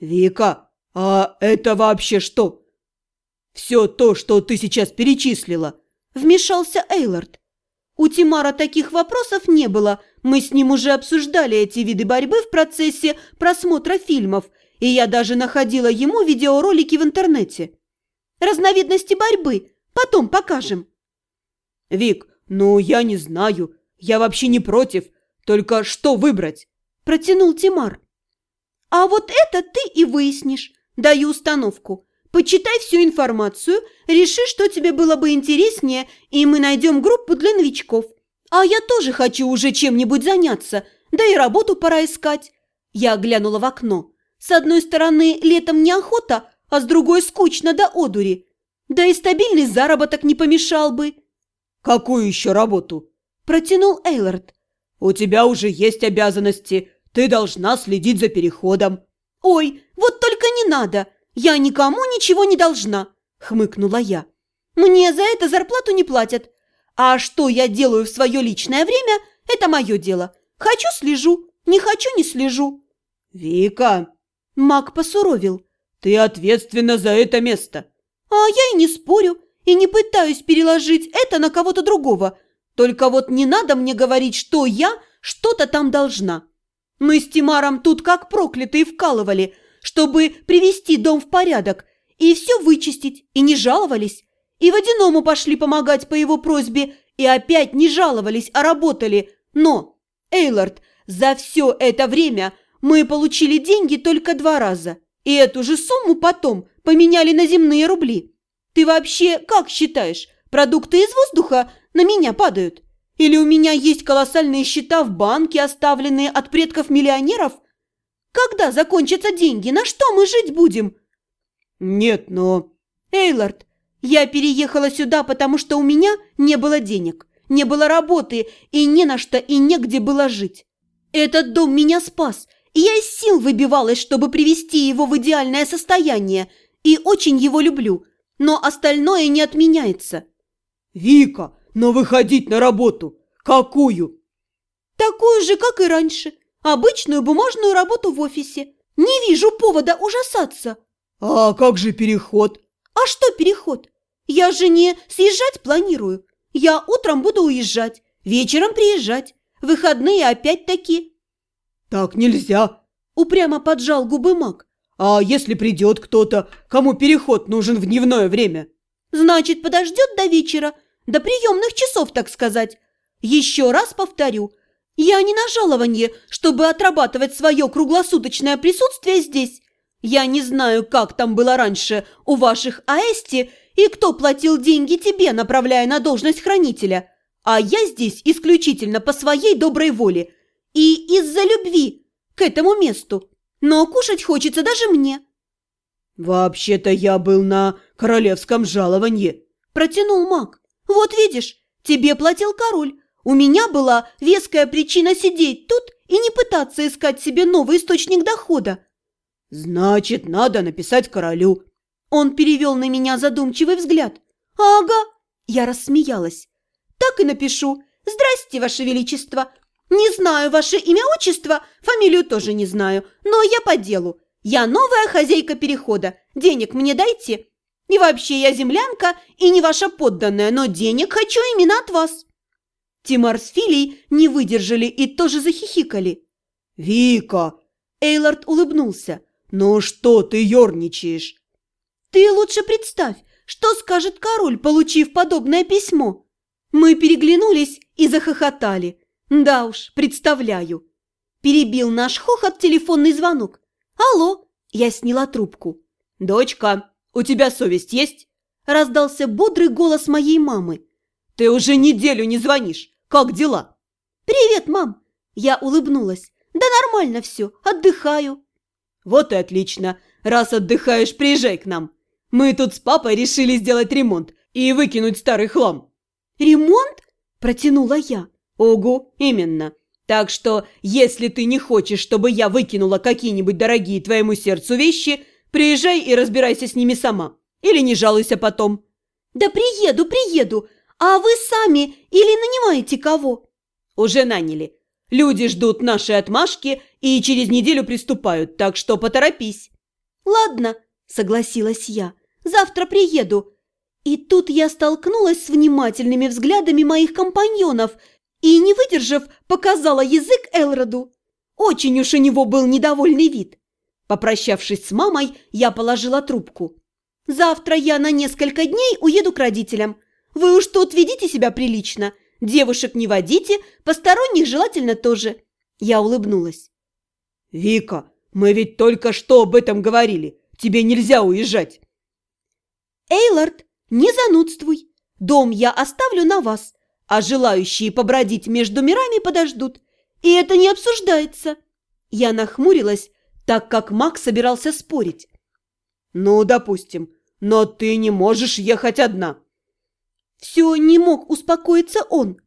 «Вика, а это вообще что?» «Все то, что ты сейчас перечислила», – вмешался Эйлард. У Тимара таких вопросов не было. Мы с ним уже обсуждали эти виды борьбы в процессе просмотра фильмов, и я даже находила ему видеоролики в интернете. Разновидности борьбы. Потом покажем. Вик, ну я не знаю. Я вообще не против. Только что выбрать? Протянул Тимар. А вот это ты и выяснишь. Даю установку. Почитай всю информацию, реши, что тебе было бы интереснее, и мы найдем группу для новичков. А я тоже хочу уже чем-нибудь заняться, да и работу пора искать. Я глянула в окно. С одной стороны, летом неохота, а с другой скучно до одури. Да и стабильный заработок не помешал бы. «Какую еще работу?» – протянул Эйлард. «У тебя уже есть обязанности. Ты должна следить за переходом». «Ой, вот только не надо!» «Я никому ничего не должна», – хмыкнула я. «Мне за это зарплату не платят. А что я делаю в свое личное время – это мое дело. Хочу – слежу, не хочу – не слежу». «Вика!» – Мак посуровил. «Ты ответственна за это место». «А я и не спорю, и не пытаюсь переложить это на кого-то другого. Только вот не надо мне говорить, что я что-то там должна. Мы с Тимаром тут как проклятые вкалывали – чтобы привести дом в порядок и все вычистить, и не жаловались. И водяному пошли помогать по его просьбе, и опять не жаловались, а работали. Но, Эйлард, за все это время мы получили деньги только два раза. И эту же сумму потом поменяли на земные рубли. Ты вообще как считаешь, продукты из воздуха на меня падают? Или у меня есть колоссальные счета в банке, оставленные от предков миллионеров – когда закончатся деньги? На что мы жить будем?» «Нет, но...» «Эйлард, я переехала сюда, потому что у меня не было денег, не было работы и не на что и негде было жить. Этот дом меня спас, и я из сил выбивалась, чтобы привести его в идеальное состояние, и очень его люблю, но остальное не отменяется». «Вика, но выходить на работу! Какую?» «Такую же, как и раньше. Обычную бумажную работу в офисе. Не вижу повода ужасаться. А как же переход? А что переход? Я же не съезжать планирую. Я утром буду уезжать, вечером приезжать. Выходные опять-таки. Так нельзя. Упрямо поджал губы маг. А если придет кто-то, кому переход нужен в дневное время? Значит, подождет до вечера, до приемных часов, так сказать. Еще раз повторю, я не на жалование, чтобы отрабатывать свое круглосуточное присутствие здесь. Я не знаю, как там было раньше у ваших Аэсти и кто платил деньги тебе, направляя на должность хранителя. А я здесь исключительно по своей доброй воле и из-за любви к этому месту. Но кушать хочется даже мне». «Вообще-то я был на королевском жаловании», – протянул маг. «Вот видишь, тебе платил король, у меня была веская причина сидеть тут и не пытаться искать себе новый источник дохода. «Значит, надо написать королю». Он перевел на меня задумчивый взгляд. «Ага», я рассмеялась. «Так и напишу. Здрасте, Ваше Величество. Не знаю ваше имя-отчество, фамилию тоже не знаю, но я по делу. Я новая хозяйка перехода. Денег мне дайте. И вообще я землянка и не ваша подданная, но денег хочу именно от вас». Тимар с Филей не выдержали и тоже захихикали. «Вика!» Эйлард улыбнулся. «Ну что ты ерничаешь?» «Ты лучше представь, что скажет король, получив подобное письмо?» Мы переглянулись и захохотали. «Да уж, представляю!» Перебил наш хохот телефонный звонок. «Алло!» Я сняла трубку. «Дочка, у тебя совесть есть?» Раздался бодрый голос моей мамы. «Ты уже неделю не звонишь. Как дела?» «Привет, мам!» Я улыбнулась. «Да нормально все, отдыхаю». «Вот и отлично. Раз отдыхаешь, приезжай к нам. Мы тут с папой решили сделать ремонт и выкинуть старый хлам». «Ремонт?» – протянула я. «Ого, именно. Так что, если ты не хочешь, чтобы я выкинула какие-нибудь дорогие твоему сердцу вещи, приезжай и разбирайся с ними сама. Или не жалуйся потом». «Да приеду, приеду. «А вы сами или нанимаете кого?» «Уже наняли. Люди ждут нашей отмашки и через неделю приступают, так что поторопись». «Ладно», – согласилась я, – «завтра приеду». И тут я столкнулась с внимательными взглядами моих компаньонов и, не выдержав, показала язык Элроду. Очень уж у него был недовольный вид. Попрощавшись с мамой, я положила трубку. «Завтра я на несколько дней уеду к родителям. Вы уж тут ведите себя прилично. Девушек не водите, посторонних желательно тоже». Я улыбнулась. «Вика, мы ведь только что об этом говорили. Тебе нельзя уезжать!» «Эйлард, не занудствуй. Дом я оставлю на вас, а желающие побродить между мирами подождут. И это не обсуждается». Я нахмурилась, так как Мак собирался спорить. «Ну, допустим, но ты не можешь ехать одна». Все не мог успокоиться он.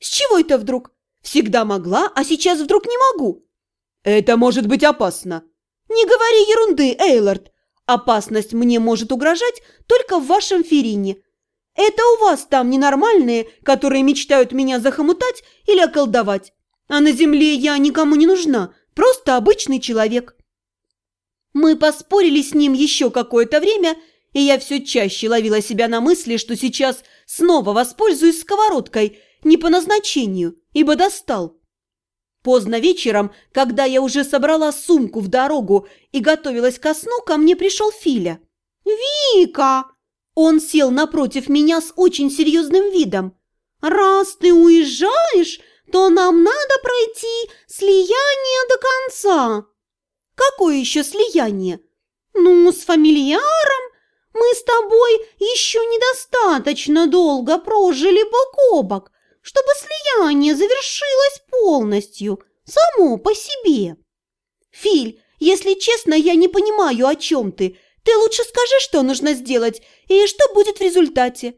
«С чего это вдруг? Всегда могла, а сейчас вдруг не могу». «Это может быть опасно». «Не говори ерунды, Эйлард. Опасность мне может угрожать только в вашем Ферине. Это у вас там ненормальные, которые мечтают меня захомутать или околдовать. А на земле я никому не нужна, просто обычный человек». Мы поспорили с ним еще какое-то время, и я все чаще ловила себя на мысли, что сейчас снова воспользуюсь сковородкой не по назначению, ибо достал. Поздно вечером, когда я уже собрала сумку в дорогу и готовилась ко сну, ко мне пришел Филя. «Вика!» Он сел напротив меня с очень серьезным видом. «Раз ты уезжаешь, то нам надо пройти слияние до конца». «Какое еще слияние?» «Ну, с фамильяром. Мы с тобой еще недостаточно долго прожили бок о бок, чтобы слияние завершилось полностью, само по себе. Филь, если честно, я не понимаю, о чем ты. Ты лучше скажи, что нужно сделать и что будет в результате.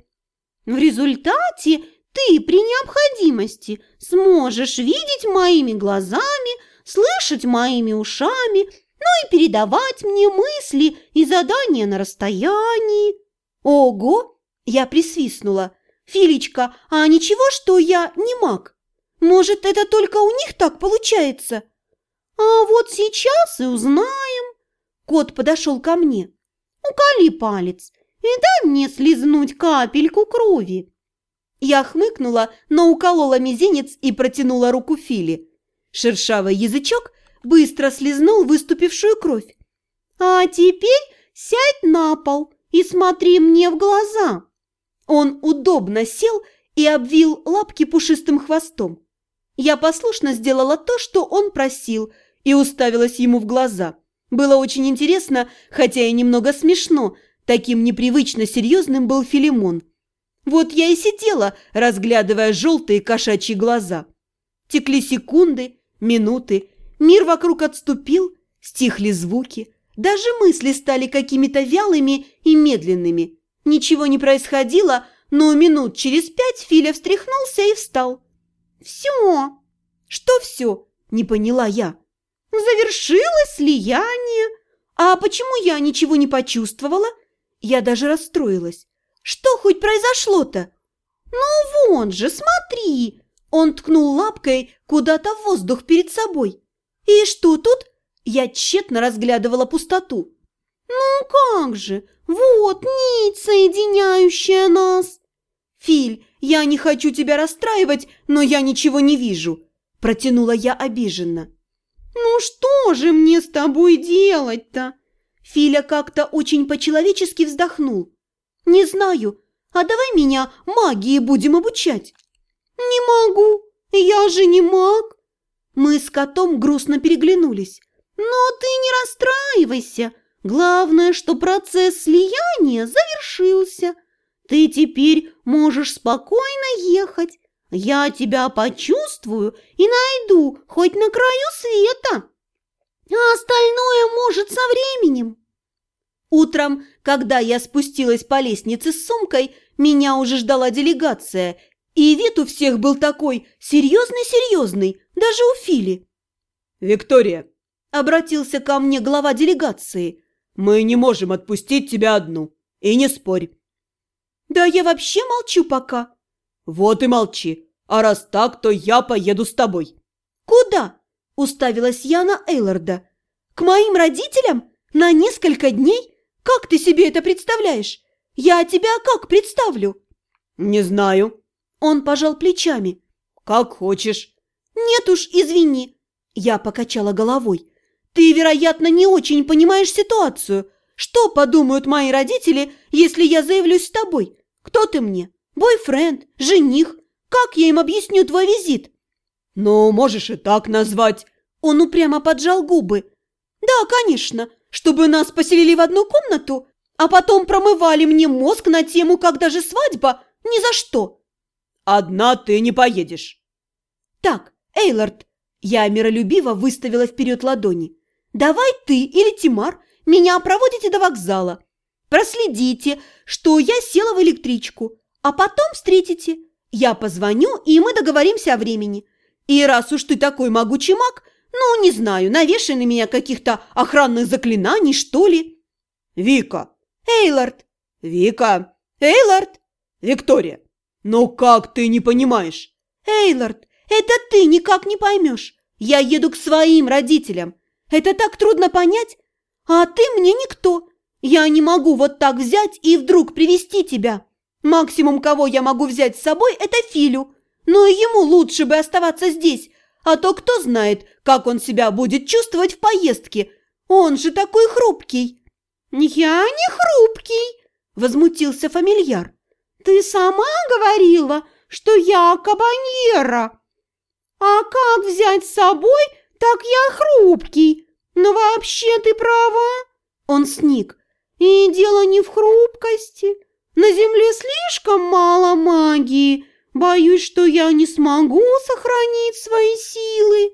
В результате ты при необходимости сможешь видеть моими глазами, слышать моими ушами, ну и передавать мне мысли и задания на расстоянии. Ого! Я присвистнула. «Филечка, а ничего, что я не маг? Может, это только у них так получается?» «А вот сейчас и узнаем». Кот подошел ко мне. «Уколи палец и дай мне слизнуть капельку крови». Я хмыкнула, но уколола мизинец и протянула руку Фили. Шершавый язычок быстро слизнул выступившую кровь. «А теперь сядь на пол и смотри мне в глаза». Он удобно сел и обвил лапки пушистым хвостом. Я послушно сделала то, что он просил, и уставилась ему в глаза. Было очень интересно, хотя и немного смешно, таким непривычно серьезным был Филимон. Вот я и сидела, разглядывая желтые кошачьи глаза. Текли секунды, минуты, мир вокруг отступил, стихли звуки, даже мысли стали какими-то вялыми и медленными – Ничего не происходило, но минут через пять Филя встряхнулся и встал. «Все!» «Что все?» – не поняла я. «Завершилось слияние. А почему я ничего не почувствовала?» Я даже расстроилась. «Что хоть произошло-то?» «Ну вон же, смотри!» Он ткнул лапкой куда-то в воздух перед собой. «И что тут?» Я тщетно разглядывала пустоту. «Ну как же! Вот нить, соединяющая нас!» «Филь, я не хочу тебя расстраивать, но я ничего не вижу!» Протянула я обиженно. «Ну что же мне с тобой делать-то?» Филя как-то очень по-человечески вздохнул. «Не знаю. А давай меня магии будем обучать». «Не могу. Я же не маг». Мы с котом грустно переглянулись. «Но ты не расстраивайся. Главное, что процесс слияния завершился. Ты теперь можешь спокойно ехать. Я тебя почувствую и найду хоть на краю света. А остальное может со временем. Утром, когда я спустилась по лестнице с сумкой, меня уже ждала делегация, и вид у всех был такой серьезный-серьезный, даже у Фили. «Виктория!» – обратился ко мне глава делегации – мы не можем отпустить тебя одну. И не спорь. Да я вообще молчу пока. Вот и молчи. А раз так, то я поеду с тобой. Куда? Уставилась я на Эйларда. К моим родителям? На несколько дней? Как ты себе это представляешь? Я тебя как представлю?» «Не знаю». Он пожал плечами. «Как хочешь». «Нет уж, извини». Я покачала головой. «Ты, вероятно, не очень понимаешь ситуацию. Что подумают мои родители, если я заявлюсь с тобой? Кто ты мне? Бойфренд? Жених? Как я им объясню твой визит?» «Ну, можешь и так назвать». Он упрямо поджал губы. «Да, конечно, чтобы нас поселили в одну комнату, а потом промывали мне мозг на тему, когда же свадьба, ни за что». «Одна ты не поедешь». «Так, Эйлард», я миролюбиво выставила вперед ладони. «Давай ты или Тимар меня проводите до вокзала. Проследите, что я села в электричку, а потом встретите. Я позвоню, и мы договоримся о времени. И раз уж ты такой могучий маг, ну, не знаю, навешай на меня каких-то охранных заклинаний, что ли. Вика. Эйлард. Вика. Эйлард. Виктория. Ну как ты не понимаешь? Эйлард, это ты никак не поймешь. Я еду к своим родителям. Это так трудно понять. А ты мне никто. Я не могу вот так взять и вдруг привести тебя. Максимум, кого я могу взять с собой, это Филю. Но ему лучше бы оставаться здесь, а то кто знает, как он себя будет чувствовать в поездке. Он же такой хрупкий». «Я не хрупкий», – возмутился фамильяр. «Ты сама говорила, что я кабаньера. А как взять с собой, так я хрупкий. Но вообще ты права». Он сник. «И дело не в хрупкости. На земле слишком мало магии». Боюсь, что я не смогу сохранить свои силы.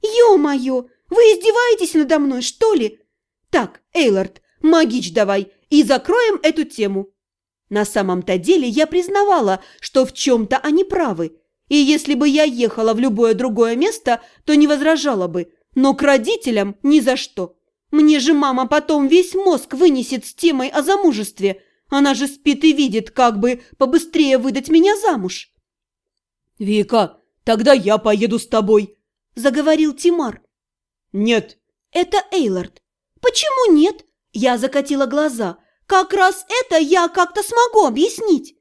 Ё-моё, вы издеваетесь надо мной, что ли? Так, Эйлард, магич давай и закроем эту тему. На самом-то деле я признавала, что в чем-то они правы. И если бы я ехала в любое другое место, то не возражала бы. Но к родителям ни за что. Мне же мама потом весь мозг вынесет с темой о замужестве – она же спит и видит, как бы побыстрее выдать меня замуж. «Вика, тогда я поеду с тобой», – заговорил Тимар. «Нет». «Это Эйлард». «Почему нет?» Я закатила глаза. «Как раз это я как-то смогу объяснить».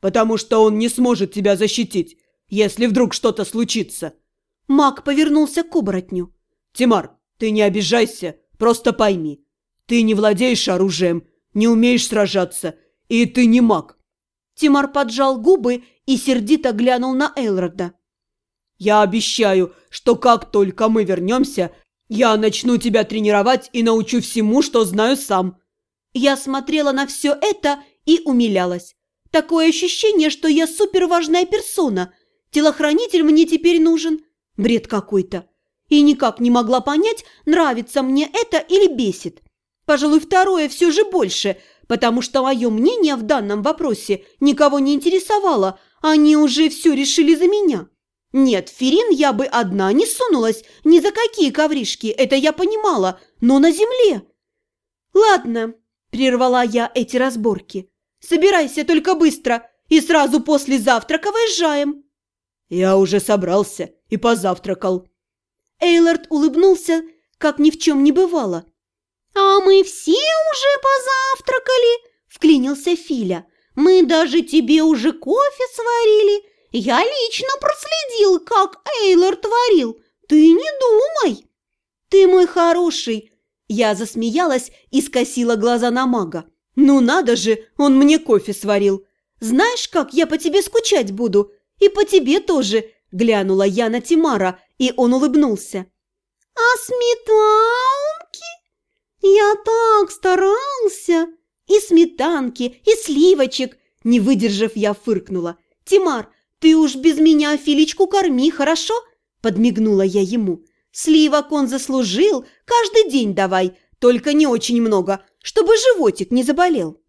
«Потому что он не сможет тебя защитить, если вдруг что-то случится». Маг повернулся к оборотню. «Тимар, ты не обижайся, просто пойми. Ты не владеешь оружием, не умеешь сражаться, и ты не маг». Тимар поджал губы и сердито глянул на Элрода. «Я обещаю, что как только мы вернемся, я начну тебя тренировать и научу всему, что знаю сам». Я смотрела на все это и умилялась. Такое ощущение, что я суперважная персона. Телохранитель мне теперь нужен. Бред какой-то. И никак не могла понять, нравится мне это или бесит. Пожалуй, второе все же больше, потому что мое мнение в данном вопросе никого не интересовало, они уже все решили за меня. Нет, Ферин я бы одна не сунулась ни за какие ковришки, это я понимала, но на земле. Ладно, прервала я эти разборки. Собирайся только быстро и сразу после завтрака выезжаем. Я уже собрался и позавтракал. Эйлард улыбнулся, как ни в чем не бывало. «А мы все уже позавтракали!» – вклинился Филя. «Мы даже тебе уже кофе сварили. Я лично проследил, как Эйлор творил. Ты не думай!» «Ты мой хороший!» Я засмеялась и скосила глаза на мага. «Ну надо же, он мне кофе сварил! Знаешь, как я по тебе скучать буду? И по тебе тоже!» Глянула я на Тимара, и он улыбнулся. «А сметанки?» «Я так старался!» «И сметанки, и сливочек!» Не выдержав, я фыркнула. «Тимар, ты уж без меня Филичку корми, хорошо?» Подмигнула я ему. «Сливок он заслужил, каждый день давай, только не очень много, чтобы животик не заболел».